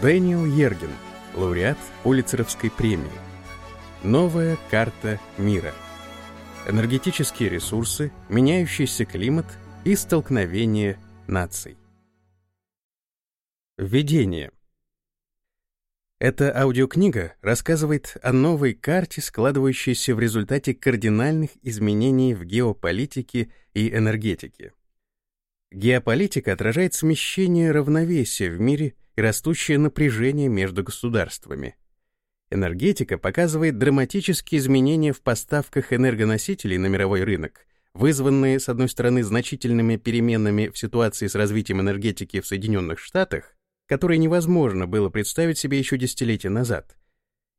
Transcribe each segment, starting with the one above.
Дэниел Ерген, лауреат Пулитцеровской премии. Новая карта мира. Энергетические ресурсы, меняющийся климат и столкновение наций. Введение. Эта аудиокнига рассказывает о новой карте, складывающейся в результате кардинальных изменений в геополитике и энергетике. Геополитика отражает смещение равновесия в мире и растущее напряжение между государствами. Энергетика показывает драматические изменения в поставках энергоносителей на мировой рынок, вызванные, с одной стороны, значительными переменами в ситуации с развитием энергетики в Соединенных Штатах, которые невозможно было представить себе еще десятилетия назад,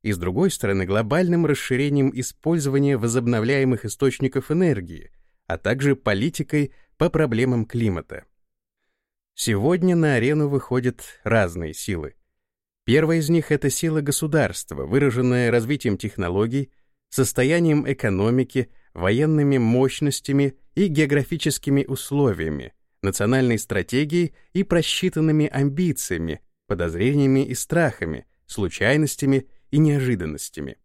и, с другой стороны, глобальным расширением использования возобновляемых источников энергии, а также политикой по проблемам климата. Сегодня на арену выходят разные силы. Первая из них — это сила государства, выраженная развитием технологий, состоянием экономики, военными мощностями и географическими условиями, национальной стратегией и просчитанными амбициями, подозрениями и страхами, случайностями и неожиданностями.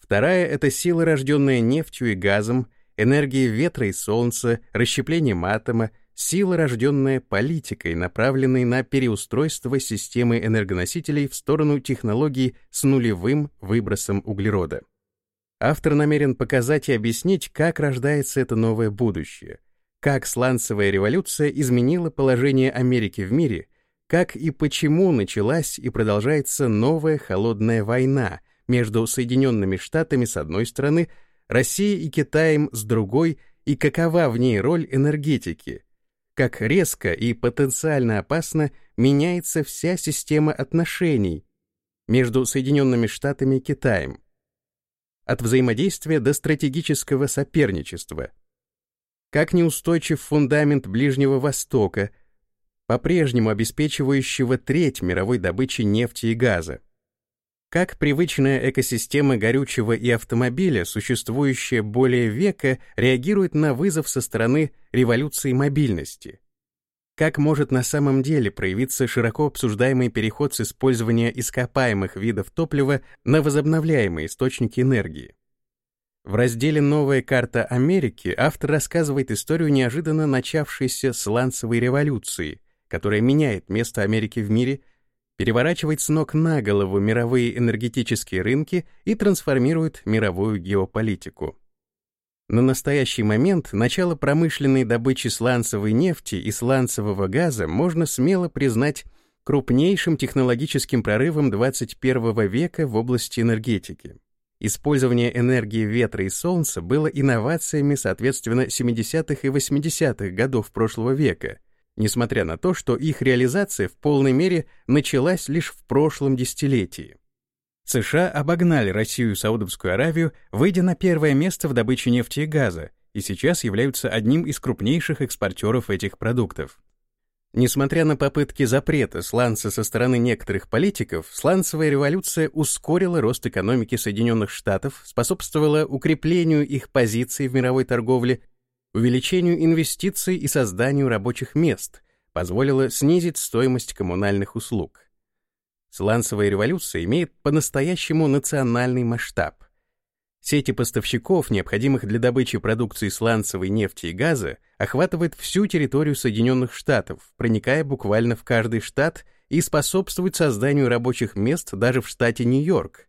Вторая — это сила, рожденная нефтью и газом, энергией ветра и солнца, расщеплением атома, сила, рожденная политикой, направленной на переустройство системы энергоносителей в сторону технологий с нулевым выбросом углерода. Автор намерен показать и объяснить, как рождается это новое будущее — как сланцевая революция изменила положение Америки в мире, как и почему началась и продолжается новая холодная война между Соединенными Штатами с одной стороны, Россией и Китаем с другой, и какова в ней роль энергетики, как резко и потенциально опасно меняется вся система отношений между Соединенными Штатами и Китаем, от взаимодействия до стратегического соперничества — как неустойчив фундамент Ближнего Востока, по-прежнему обеспечивающего треть мировой добычи нефти и газа. Как привычная экосистема горючего и автомобиля, существующая более века, реагирует на вызов со стороны революции мобильности. Как может на самом деле проявиться широко обсуждаемый переход с использования ископаемых видов топлива на возобновляемые источники энергии. В разделе «Новая карта Америки» автор рассказывает историю неожиданно начавшейся сланцевой революции, которая меняет место Америки в мире, переворачивает с ног на голову мировые энергетические рынки и трансформирует мировую геополитику. На настоящий момент начало промышленной добычи сланцевой нефти и сланцевого газа можно смело признать крупнейшим технологическим прорывом 21 века в области энергетики. Использование энергии ветра и солнца было инновациями, соответственно, 70-х и 80-х годов прошлого века, несмотря на то, что их реализация в полной мере началась лишь в прошлом десятилетии. США обогнали Россию и Саудовскую Аравию, выйдя на первое место в добыче нефти и газа, и сейчас являются одним из крупнейших экспортеров этих продуктов. Несмотря на попытки запрета сланца со стороны некоторых политиков, сланцевая революция ускорила рост экономики Соединенных Штатов, способствовала укреплению их позиций в мировой торговле, увеличению инвестиций и созданию рабочих мест, позволила снизить стоимость коммунальных услуг. Сланцевая революция имеет по-настоящему национальный масштаб. Сети поставщиков, необходимых для добычи продукции сланцевой нефти и газа, охватывает всю территорию Соединенных Штатов, проникая буквально в каждый штат и способствует созданию рабочих мест даже в штате Нью-Йорк.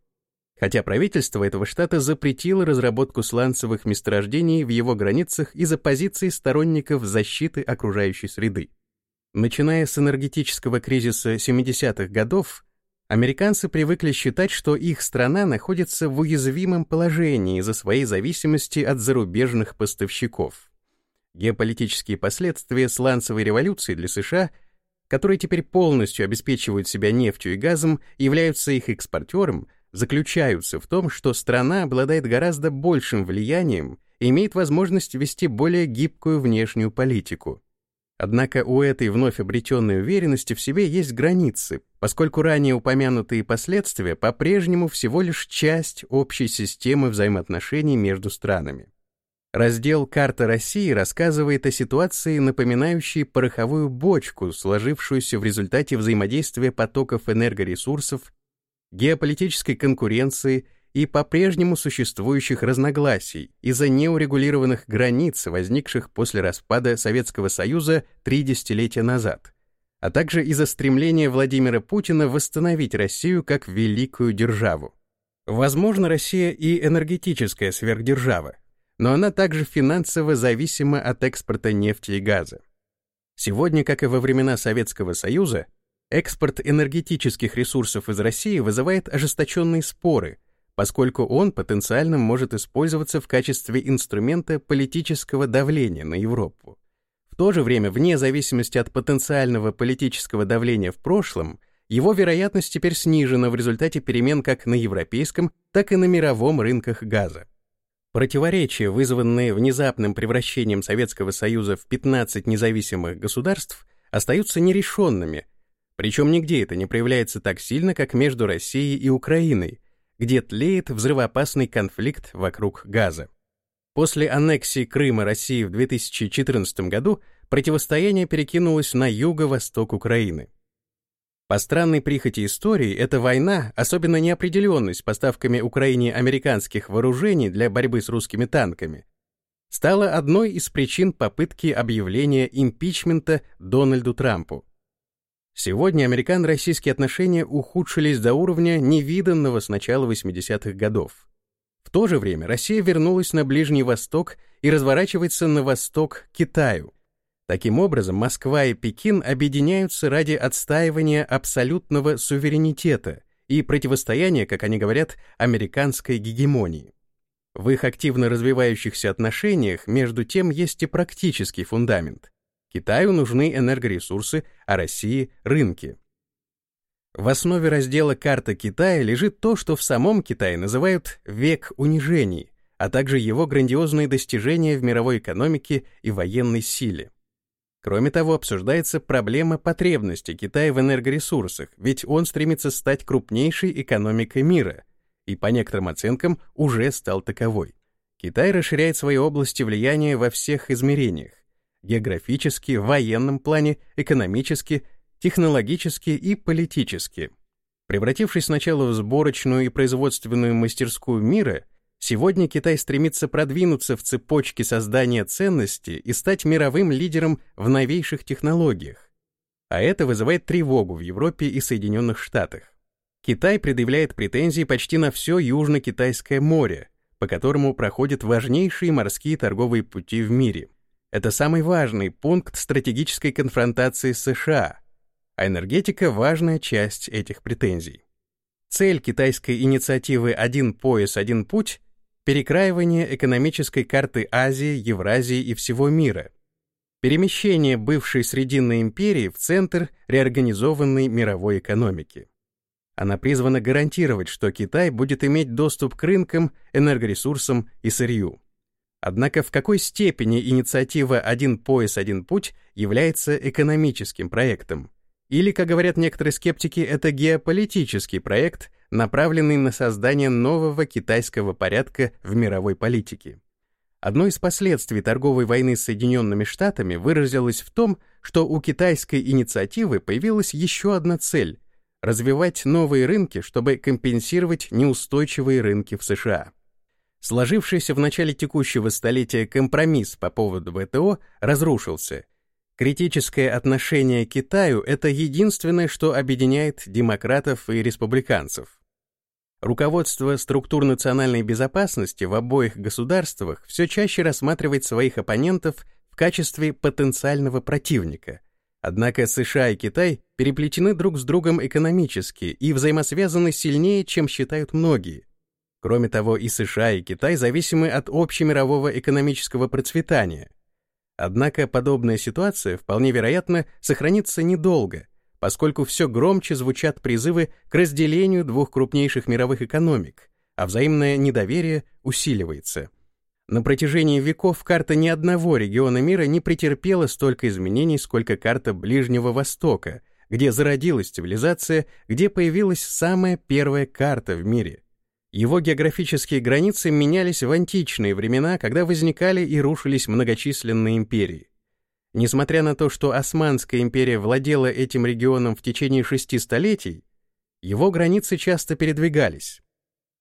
Хотя правительство этого штата запретило разработку сланцевых месторождений в его границах из-за позиции сторонников защиты окружающей среды. Начиная с энергетического кризиса 70-х годов, Американцы привыкли считать, что их страна находится в уязвимом положении из-за своей зависимости от зарубежных поставщиков. Геополитические последствия сланцевой революции для США, которые теперь полностью обеспечивают себя нефтью и газом, являются их экспортером, заключаются в том, что страна обладает гораздо большим влиянием и имеет возможность вести более гибкую внешнюю политику. Однако у этой вновь обретенной уверенности в себе есть границы, поскольку ранее упомянутые последствия по-прежнему всего лишь часть общей системы взаимоотношений между странами. Раздел «Карта России» рассказывает о ситуации, напоминающей пороховую бочку, сложившуюся в результате взаимодействия потоков энергоресурсов, геополитической конкуренции и по-прежнему существующих разногласий из-за неурегулированных границ, возникших после распада Советского Союза три десятилетия назад, а также из-за стремления Владимира Путина восстановить Россию как великую державу. Возможно, Россия и энергетическая сверхдержава, но она также финансово зависима от экспорта нефти и газа. Сегодня, как и во времена Советского Союза, экспорт энергетических ресурсов из России вызывает ожесточенные споры, поскольку он потенциально может использоваться в качестве инструмента политического давления на Европу. В то же время, вне зависимости от потенциального политического давления в прошлом, его вероятность теперь снижена в результате перемен как на европейском, так и на мировом рынках газа. Противоречия, вызванные внезапным превращением Советского Союза в 15 независимых государств, остаются нерешенными, причем нигде это не проявляется так сильно, как между Россией и Украиной, где тлеет взрывоопасный конфликт вокруг газа. После аннексии Крыма России в 2014 году противостояние перекинулось на юго-восток Украины. По странной прихоти истории, эта война, особенно неопределенность поставками Украине американских вооружений для борьбы с русскими танками, стала одной из причин попытки объявления импичмента Дональду Трампу. Сегодня американо-российские отношения ухудшились до уровня невиданного с начала 80-х годов. В то же время Россия вернулась на Ближний Восток и разворачивается на восток к Китаю, Таким образом, Москва и Пекин объединяются ради отстаивания абсолютного суверенитета и противостояния, как они говорят, американской гегемонии. В их активно развивающихся отношениях между тем есть и практический фундамент. Китаю нужны энергоресурсы, а России — рынки. В основе раздела «Карта Китая» лежит то, что в самом Китае называют «век унижений», а также его грандиозные достижения в мировой экономике и военной силе. Кроме того, обсуждается проблема потребности Китая в энергоресурсах, ведь он стремится стать крупнейшей экономикой мира, и по некоторым оценкам уже стал таковой. Китай расширяет свои области влияния во всех измерениях — географически, в военном плане, экономически, технологически и политически. Превратившись сначала в сборочную и производственную мастерскую мира — Сегодня Китай стремится продвинуться в цепочке создания ценности и стать мировым лидером в новейших технологиях. А это вызывает тревогу в Европе и Соединенных Штатах. Китай предъявляет претензии почти на все Южно-Китайское море, по которому проходят важнейшие морские торговые пути в мире. Это самый важный пункт стратегической конфронтации с США, а энергетика — важная часть этих претензий. Цель китайской инициативы «Один пояс, один путь» перекраивание экономической карты Азии, Евразии и всего мира, перемещение бывшей Срединной империи в центр реорганизованной мировой экономики. Она призвана гарантировать, что Китай будет иметь доступ к рынкам, энергоресурсам и сырью. Однако в какой степени инициатива «Один пояс, один путь» является экономическим проектом? Или, как говорят некоторые скептики, это геополитический проект, направленный на создание нового китайского порядка в мировой политике. Одно из последствий торговой войны с Соединенными Штатами выразилось в том, что у китайской инициативы появилась еще одна цель — развивать новые рынки, чтобы компенсировать неустойчивые рынки в США. Сложившийся в начале текущего столетия компромисс по поводу ВТО разрушился. Критическое отношение к Китаю — это единственное, что объединяет демократов и республиканцев. Руководство структур национальной безопасности в обоих государствах все чаще рассматривает своих оппонентов в качестве потенциального противника. Однако США и Китай переплетены друг с другом экономически и взаимосвязаны сильнее, чем считают многие. Кроме того, и США, и Китай зависимы от общемирового экономического процветания. Однако подобная ситуация, вполне вероятно, сохранится недолго, поскольку все громче звучат призывы к разделению двух крупнейших мировых экономик, а взаимное недоверие усиливается. На протяжении веков карта ни одного региона мира не претерпела столько изменений, сколько карта Ближнего Востока, где зародилась цивилизация, где появилась самая первая карта в мире. Его географические границы менялись в античные времена, когда возникали и рушились многочисленные империи. Несмотря на то, что Османская империя владела этим регионом в течение шести столетий, его границы часто передвигались.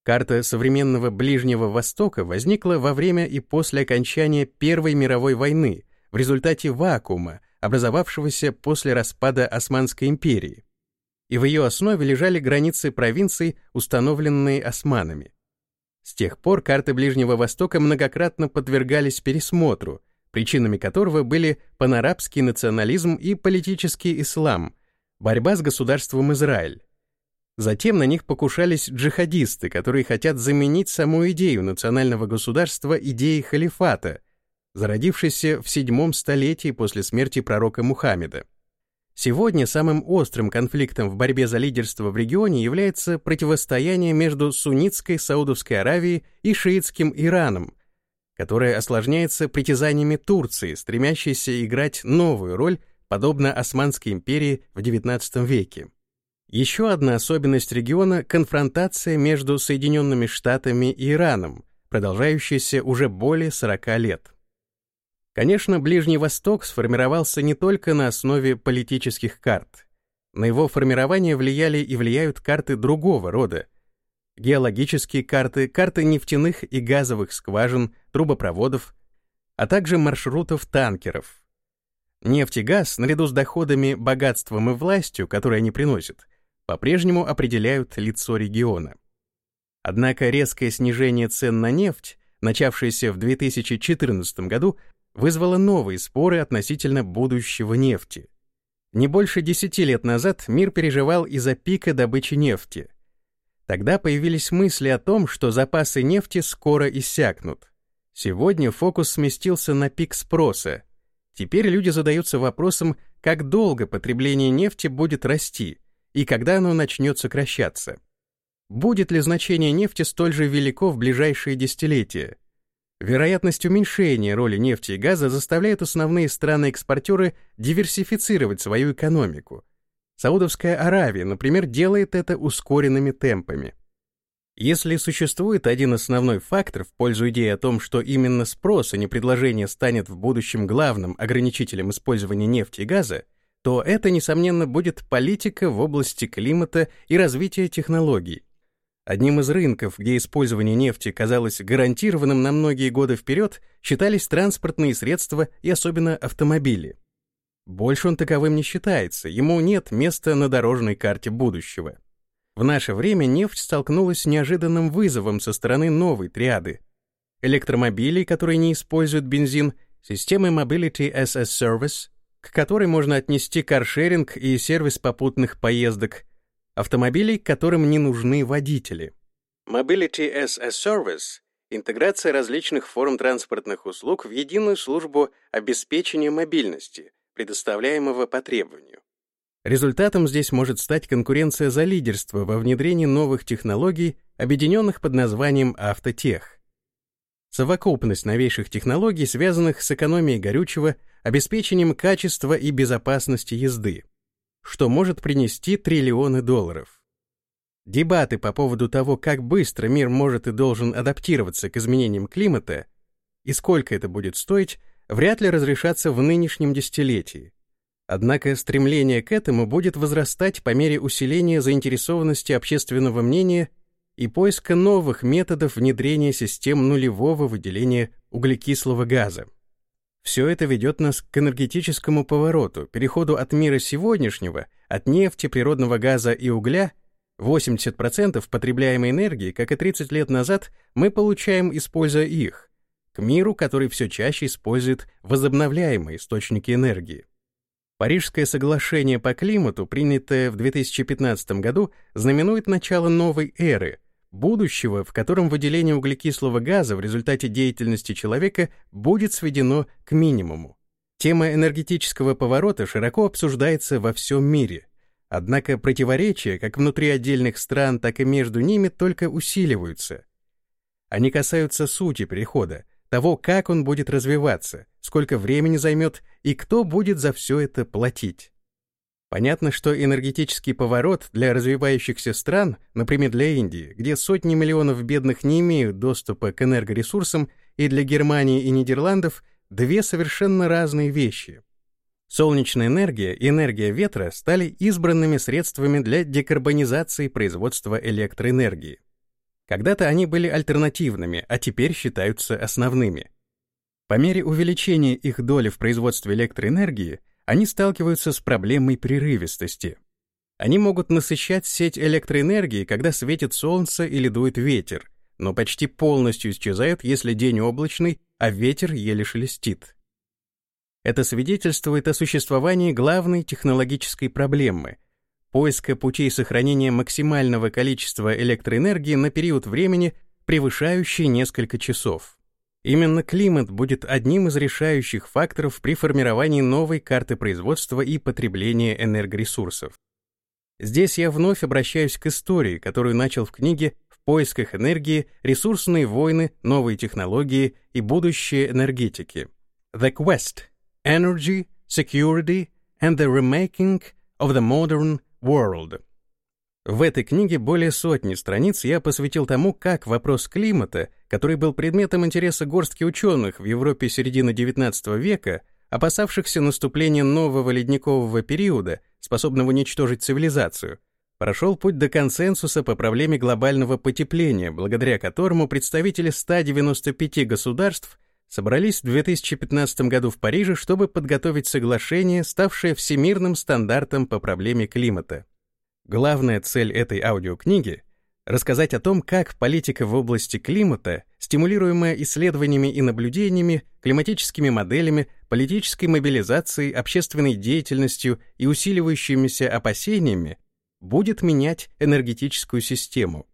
Карта современного Ближнего Востока возникла во время и после окончания Первой мировой войны в результате вакуума, образовавшегося после распада Османской империи. И в ее основе лежали границы провинций, установленные османами. С тех пор карты Ближнего Востока многократно подвергались пересмотру, причинами которого были панарабский национализм и политический ислам, борьба с государством Израиль. Затем на них покушались джихадисты, которые хотят заменить саму идею национального государства идеей халифата, зародившейся в седьмом столетии после смерти пророка Мухаммеда. Сегодня самым острым конфликтом в борьбе за лидерство в регионе является противостояние между суннитской Саудовской Аравией и шиитским Ираном, которое осложняется притязаниями Турции, стремящейся играть новую роль, подобно Османской империи в XIX веке. Еще одна особенность региона — конфронтация между Соединенными Штатами и Ираном, продолжающаяся уже более 40 лет. Конечно, Ближний Восток сформировался не только на основе политических карт. На его формирование влияли и влияют карты другого рода. Геологические карты, карты нефтяных и газовых скважин, трубопроводов, а также маршрутов танкеров. Нефть и газ, наряду с доходами, богатством и властью, которые они приносят, по-прежнему определяют лицо региона. Однако резкое снижение цен на нефть, начавшееся в 2014 году, вызвало новые споры относительно будущего нефти. Не больше 10 лет назад мир переживал из-за пика добычи нефти. Тогда появились мысли о том, что запасы нефти скоро иссякнут. Сегодня фокус сместился на пик спроса. Теперь люди задаются вопросом, как долго потребление нефти будет расти – и когда оно начнет сокращаться. Будет ли значение нефти столь же велико в ближайшие десятилетия? Вероятность уменьшения роли нефти и газа заставляет основные страны-экспортеры диверсифицировать свою экономику. Саудовская Аравия, например, делает это ускоренными темпами. Если существует один основной фактор в пользу идеи о том, что именно спрос, а не предложение станет в будущем главным ограничителем использования нефти и газа, то это, несомненно, будет политика в области климата и развития технологий. Одним из рынков, где использование нефти казалось гарантированным на многие годы вперед, считались транспортные средства и особенно автомобили. Больше он таковым не считается, ему нет места на дорожной карте будущего. В наше время нефть столкнулась с неожиданным вызовом со стороны новой триады. Электромобилей, которые не используют бензин, системы Mobility as a Service, к которой можно отнести каршеринг и сервис попутных поездок, автомобилей, которым не нужны водители. Mobility as a Service — интеграция различных форм транспортных услуг в единую службу обеспечения мобильности, предоставляемого по требованию. Результатом здесь может стать конкуренция за лидерство во внедрении новых технологий, объединенных под названием автотех. Совокупность новейших технологий, связанных с экономией горючего, обеспечением качества и безопасности езды, что может принести триллионы долларов. Дебаты по поводу того, как быстро мир может и должен адаптироваться к изменениям климата и сколько это будет стоить, вряд ли разрешатся в нынешнем десятилетии. Однако стремление к этому будет возрастать по мере усиления заинтересованности общественного мнения и поиска новых методов внедрения систем нулевого выделения углекислого газа. Все это ведет нас к энергетическому повороту, переходу от мира сегодняшнего, от нефти, природного газа и угля, 80% потребляемой энергии, как и 30 лет назад, мы получаем, используя их, к миру, который все чаще использует возобновляемые источники энергии. Парижское соглашение по климату, принятое в 2015 году, знаменует начало новой эры, будущего, в котором выделение углекислого газа в результате деятельности человека будет сведено к минимуму. Тема энергетического поворота широко обсуждается во всем мире. Однако противоречия как внутри отдельных стран, так и между ними только усиливаются. Они касаются сути перехода, того, как он будет развиваться, сколько времени займет и кто будет за все это платить. Понятно, что энергетический поворот для развивающихся стран, например, для Индии, где сотни миллионов бедных не имеют доступа к энергоресурсам, и для Германии и Нидерландов — две совершенно разные вещи. Солнечная энергия и энергия ветра стали избранными средствами для декарбонизации производства электроэнергии. Когда-то они были альтернативными, а теперь считаются основными. По мере увеличения их доли в производстве электроэнергии они сталкиваются с проблемой прерывистости. Они могут насыщать сеть электроэнергии, когда светит солнце или дует ветер, но почти полностью исчезают, если день облачный, а ветер еле шелестит. Это свидетельствует о существовании главной технологической проблемы — поиска путей сохранения максимального количества электроэнергии на период времени, превышающий несколько часов. Именно климат будет одним из решающих факторов при формировании новой карты производства и потребления энергоресурсов. Здесь я вновь обращаюсь к истории, которую начал в книге «В поисках энергии. Ресурсные войны, новые технологии и будущее энергетики». The Quest – Energy, Security and the Remaking of the Modern World. В этой книге более сотни страниц я посвятил тому, как вопрос климата, который был предметом интереса горстки ученых в Европе середины XIX века, опасавшихся наступления нового ледникового периода, способного уничтожить цивилизацию, прошел путь до консенсуса по проблеме глобального потепления, благодаря которому представители 195 государств собрались в 2015 году в Париже, чтобы подготовить соглашение, ставшее всемирным стандартом по проблеме климата. Главная цель этой аудиокниги — рассказать о том, как политика в области климата, стимулируемая исследованиями и наблюдениями, климатическими моделями, политической мобилизацией, общественной деятельностью и усиливающимися опасениями, будет менять энергетическую систему.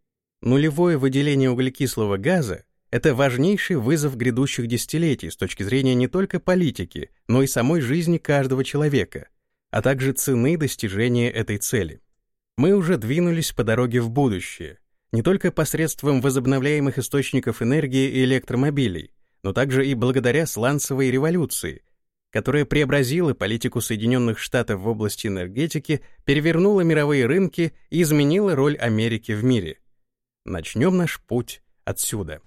Нулевое выделение углекислого газа — это важнейший вызов грядущих десятилетий с точки зрения не только политики, но и самой жизни каждого человека, а также цены достижения этой цели. Мы уже двинулись по дороге в будущее, не только посредством возобновляемых источников энергии и электромобилей, но также и благодаря сланцевой революции, которая преобразила политику Соединенных Штатов в области энергетики, перевернула мировые рынки и изменила роль Америки в мире. Начнем наш путь отсюда.